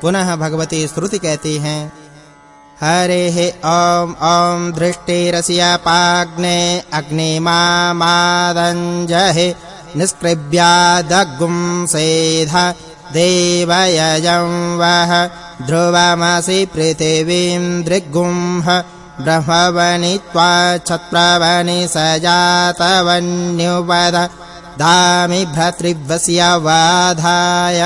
पुनः भगवती श्रुति कहती हैं, हरे ॐ ॐ दृष्टिरस्य पाग्ने अग्निमामादञ्जहे निष्कृभ्यादगुं सेध देवयजं वः ध्रुवमसि पृथिवीं दृग्गुंह ब्रह्मवनि त्वा छत्रवनि सजातवन्युपद दामि भ्रातृव्यस्य वाधाय।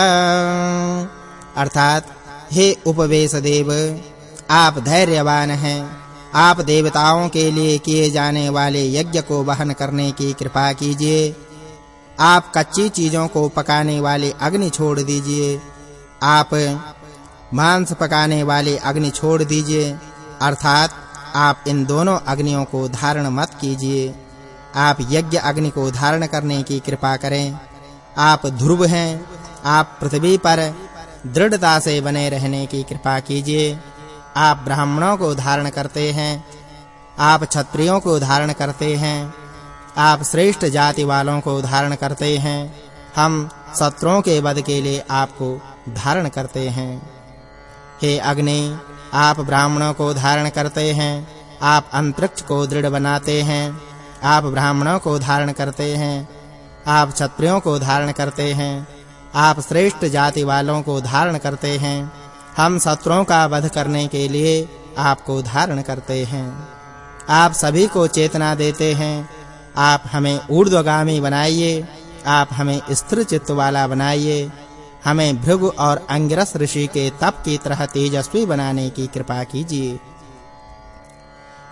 अर्थात, हे उपवेश देव आप धैर्यवान हैं। आप देवताओं के लिए किए जाने वाले यज्ञ को वहन करने की कृपा कीजिए। आप कच्ची चीज़ों को पकाने वाले अग्नि छोड़ दीजिए। आप मांस पकाने वाले अग्नि छोड़ दीजिए। अर्थात, आप इन दोनों अग्नियों को धारण मत कीजिए। आप यज्ञ अग्नि को धारण करने की कृपा करें। आप ध्रुव हैं। आप पृथ्वी पर दृढ़ता से बने रहने की कृपा कीजिए। आप ब्राह्मणों को धारण करते हैं। आप क्षत्रियों को धारण करते हैं। आप श्रेष्ठ जाति वालों को धारण करते हैं। हम शत्रुओं के वध के लिए आपको धारण करते हैं। हे अग्नि, आप ब्राह्मणों को धारण करते हैं। आप अंतरिक्ष को दृढ़ बनाते हैं। आप ब्राह्मणों को धारण करते हैं। आप क्षत्रियों को धारण करते हैं। आप श्रेष्ठ जाति वालों को धारण करते हैं। हम शत्रुओं का वध करने के लिए आपको धारण करते हैं। आप सभी को चेतना देते हैं। आप हमें ऊर्ध्वगामी बनाइए। आप हमें स्थिर चित्त वाला बनाइए। हमें भृगु और अंगिरस ऋषि के तप की तरह तेजस्वी बनाने की कृपा कीजिए।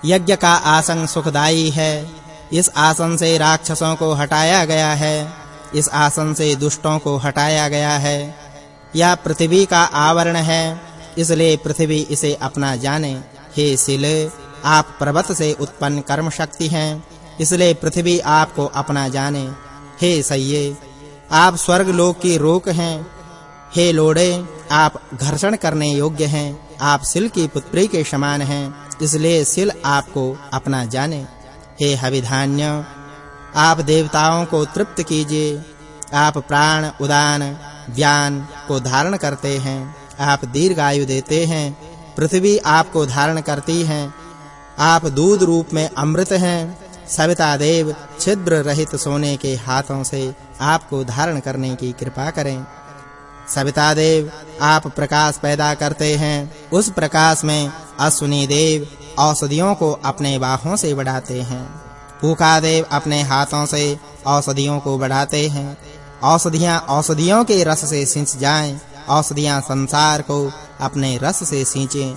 यज्ञ का आसन सुखदाई है। इस आसन से राक्षसों को हटाया गया है। इस आसन से दुष्टों को हटाया गया है। यह पृथ्वी का आवरण है, इसलिए पृथ्वी इसे अपना जाने। हे शिल आप पर्वत से उत्पन्न कर्म शक्ति हैं, इसलिए पृथ्वी आपको अपना जाने। हे सैये, आप स्वर्ग लोक की रोक हैं। हे लोड़े, आप घर्षण करने योग्य हैं। आप सिल की पुत्री के समान हैं, इसलिए सिल आपको अपना जाने। हे हविधान्य आप देवताओं को तृप्त कीजिए। आप प्राण, उदान, ज्ञान को धारण करते हैं। आप दीर्घायु देते हैं। पृथ्वी आपको धारण करती है। आप दूध रूप में अमृत हैं। सविता देव छिद्र रहित सोने के हाथों से आपको धारण करने की कृपा करें। सविता देव, आप प्रकाश पैदा करते हैं। उस प्रकाश में अश्विनी देव औषधियों को अपने बाहों से बढ़ाते हैं। पूका देव अपने हाथों से औषधियों को बढ़ाते हैं। औषधियाँ औषधियों के रस से सिंच जाएँ। औषधियाँ संसार को अपने रस से सींचें।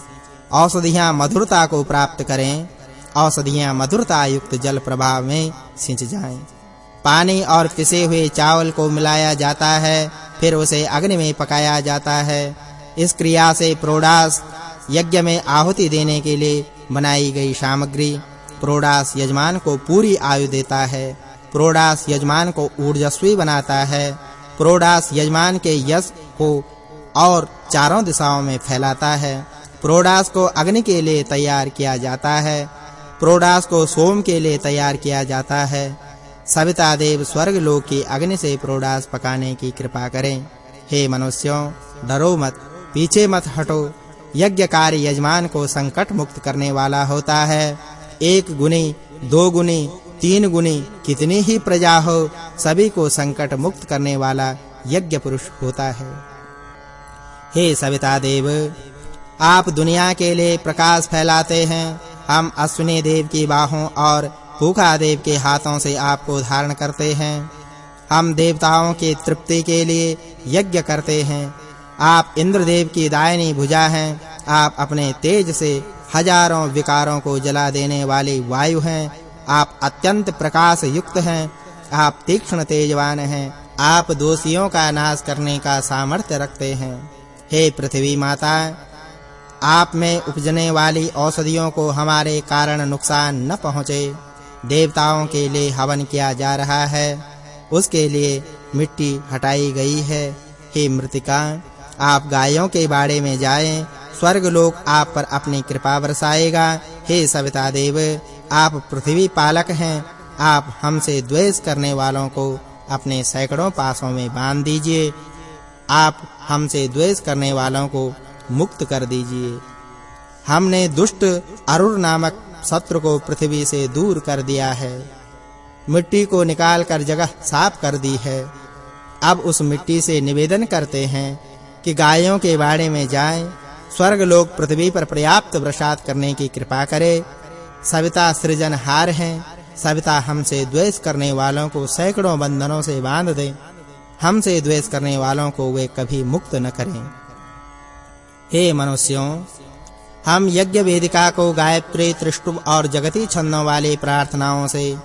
औषधियाँ मधुरता को प्राप्त करें। औषधियाँ मधुरता युक्त जल प्रभाव में सिंच जाएँ। पानी और पिसे हुए चावल को मिलाया जाता है, फिर उसे अग्नि में पकाया जाता है। इस क्रिया से प्रोडास यज्ञ में आहुति देने के लिए बनाई गई सामग्री प्रोडास यजमान को पूरी आयु देता है। प्रोडास यजमान को ऊर्जस्वी बनाता है। प्रोडास यजमान के यश को और चारों दिशाओं में फैलाता है। प्रोडास को अग्नि के लिए तैयार किया जाता है। प्रोडास को सोम के लिए तैयार किया जाता है। सविता देव स्वर्ग लोक की अग्नि से प्रोडास पकाने की कृपा करें। हे मनुष्यों, डरो मत, पीछे मत हटो। यज्ञ कार्य यजमान को संकट मुक्त करने वाला होता है। एक गुनी, दो गुनी, तीन गुनी कितनी ही प्रजा हो, सभी को संकट मुक्त करने वाला यज्ञ पुरुष होता है। हे सविता देव, आप दुनिया के लिए प्रकाश फैलाते हैं। हम अश्विनी देव की बाहों और पूखा देव के हाथों से आपको धारण करते हैं। हम देवताओं की तृप्ति के लिए यज्ञ करते हैं। आप इंद्रदेव की दाहिनी भुजा हैं। आप अपने तेज से हज़ारों विकारों को जला देने वाली वायु हैं। आप अत्यंत प्रकाश युक्त हैं। आप तीक्ष्ण तेजवान हैं। आप दोषियों का नाश करने का सामर्थ्य रखते हैं। हे पृथ्वी माता, आप में उपजने वाली औषधियों को हमारे कारण नुकसान न पहुँचे। देवताओं के लिए हवन किया जा रहा है। उसके लिए मिट्टी हटाई गई है। हे मृतिका, आप गायों के बाड़े में जाएँ। स्वर्ग लोक आप पर अपनी कृपा बरसाएगा। हे सविता देव, आप पृथ्वी पालक हैं। आप हमसे द्वेष करने वालों को अपने सैकड़ों पासों में बाँध दीजिए। आप हमसे द्वेष करने वालों को मुक्त कर दीजिए। हमने दुष्ट अरुण नामक शत्रु को पृथ्वी से दूर कर दिया है। मिट्टी को निकाल कर जगह साफ़ कर दी है। अब उस मिट्टी से निवेदन करते हैं कि गायों के बाड़े में जाएँ। स्वर्ग लोक पृथ्वी पर पर्याप्त वर्षात करने की कृपा करे। सविता सृजनहार हैं। सविता हमसे द्वेष करने वालों को सैकड़ों बंधनों से बाँध दे। हमसे द्वेष करने वालों को वे कभी मुक्त न करें। हे मनुष्यों, हम यज्ञ वेदिका को गायत्री त्रिष्टुप और जगती छंदों वाली प्रार्थनाओं से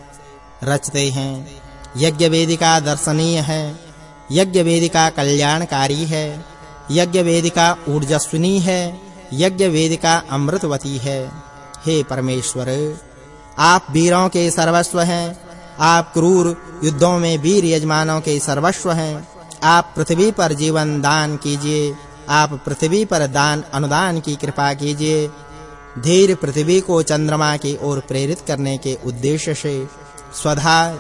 रचते हैं। यज्ञ वेदिका दर्शनीय है। यज्ञ वेदिका कल्याणकारी है। यज्ञ वेदिका ऊर्जस्विनी है यज्ञ वेदिका अमृतवती है। हे परमेश्वर, आप वीरों के सर्वस्व हैं, आप क्रूर युद्धों में वीर यजमानों के सर्वस्व हैं। आप पृथ्वी पर जीवन दान कीजिए, आप पृथ्वी पर दान अनुदान की कृपा कीजिए। धीर पृथ्वी को चंद्रमा की ओर प्रेरित करने के उद्देश्य से स्वधा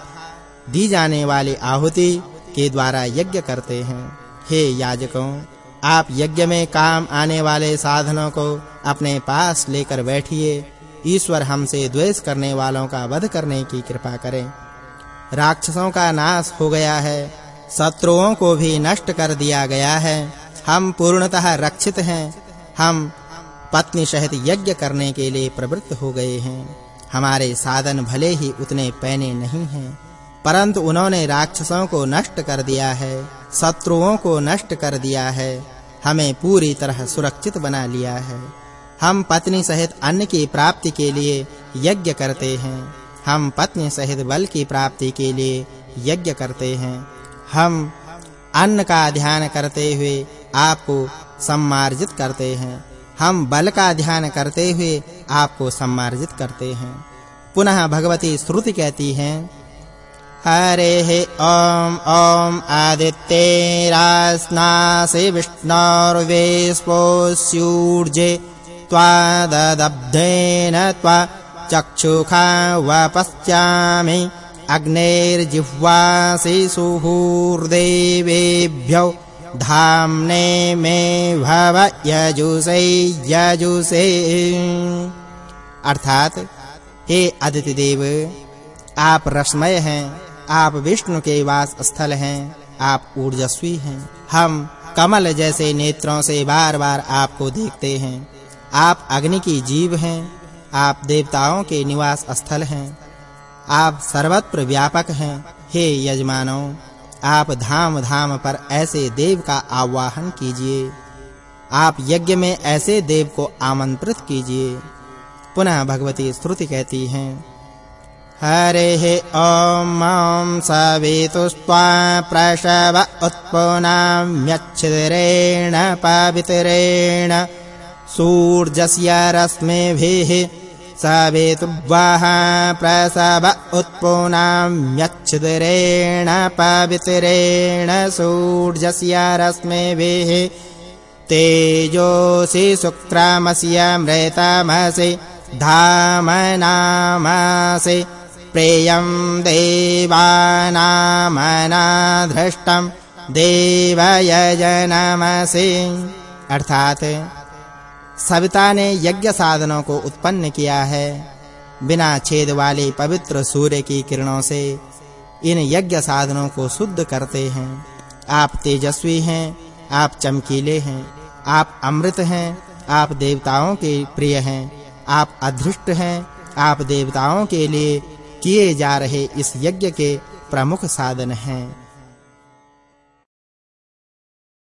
दी जाने वाली आहुति के द्वारा यज्ञ करते हैं। हे याजकों आप यज्ञ में काम आने वाले साधनों को अपने पास लेकर बैठिए। ईश्वर हमसे द्वेष करने वालों का वध करने की कृपा करें। राक्षसों का नाश हो गया है। शत्रुओं को भी नष्ट कर दिया गया है। हम पूर्णतः रक्षित हैं। हम पत्नी सहित यज्ञ करने के लिए प्रवृत्त हो गए हैं। हमारे साधन भले ही उतने पैने नहीं हैं, परंतु उन्होंने राक्षसों को नष्ट कर दिया है। शत्रुओं को नष्ट कर दिया है। हमें पूरी तरह सुरक्षित बना लिया है। हम पत्नी सहित अन्न की प्राप्ति के लिए यज्ञ करते हैं। हम पत्नी सहित बल की प्राप्ति के लिए यज्ञ करते हैं। हम अन्न का ध्यान करते हुए आपको सम्मार्जित करते हैं। हम बल का ध्यान करते हुए आपको सम्मार्जित करते हैं। पुनः भगवती श्रुति कहती हैं हरेः ॐ ॐ आदित्येरास्नासि विष्णोर्वेस्पोस्यूर्जे त्वाददब्धेन त्वा चक्षुखा वपश्चामि अग्नेर्जिह्वासि सुहूर्देवेभ्यो धाम्ने मे भव यजुषे यजुषे। अर्थात, हे अदिति देव आप रसमय हैं। आप विष्णु के वास स्थल हैं, आप ऊर्जस्वी हैं। हम कमल जैसे नेत्रों से बार-बार आपको देखते हैं। आप अग्नि की जीव हैं, आप देवताओं के निवास स्थल हैं। आप सर्वत्र व्यापक हैं, हे यजमानों, आप धाम-धाम पर ऐसे देव का आवाहन कीजिए। आप यज्ञ में ऐसे देव को आमंत्रित कीजिए। पुनः भगवती स्तुति कहती हैं हरेः ॐ मां सवितुस्त्वा प्रशव उत्पुनाम्यच्छिद्रेण पवित्रेण सूर्यस्य रश्मिभिः सवितुर्वाः प्रसव उत्पुनाम्यच्छिद्रेण पवित्रेण सूर्यस्य रश्मिभिः तेजोसि शुक्रामस्य मृतमसि धामनामसि प्रेयं देवानामनाधृष्टं देवयजनमसि। अर्थात, सविता ने यज्ञ साधनों को उत्पन्न किया है बिना छेद वाले पवित्र सूर्य की किरणों से। इन यज्ञ साधनों को शुद्ध करते हैं। आप तेजस्वी हैं, आप चमकीले हैं, आप अमृत हैं, आप देवताओं के प्रिय हैं, आप अदृष्ट हैं, आप देवताओं के लिए किए जा रहे इस यज्ञ के प्रमुख साधन हैं।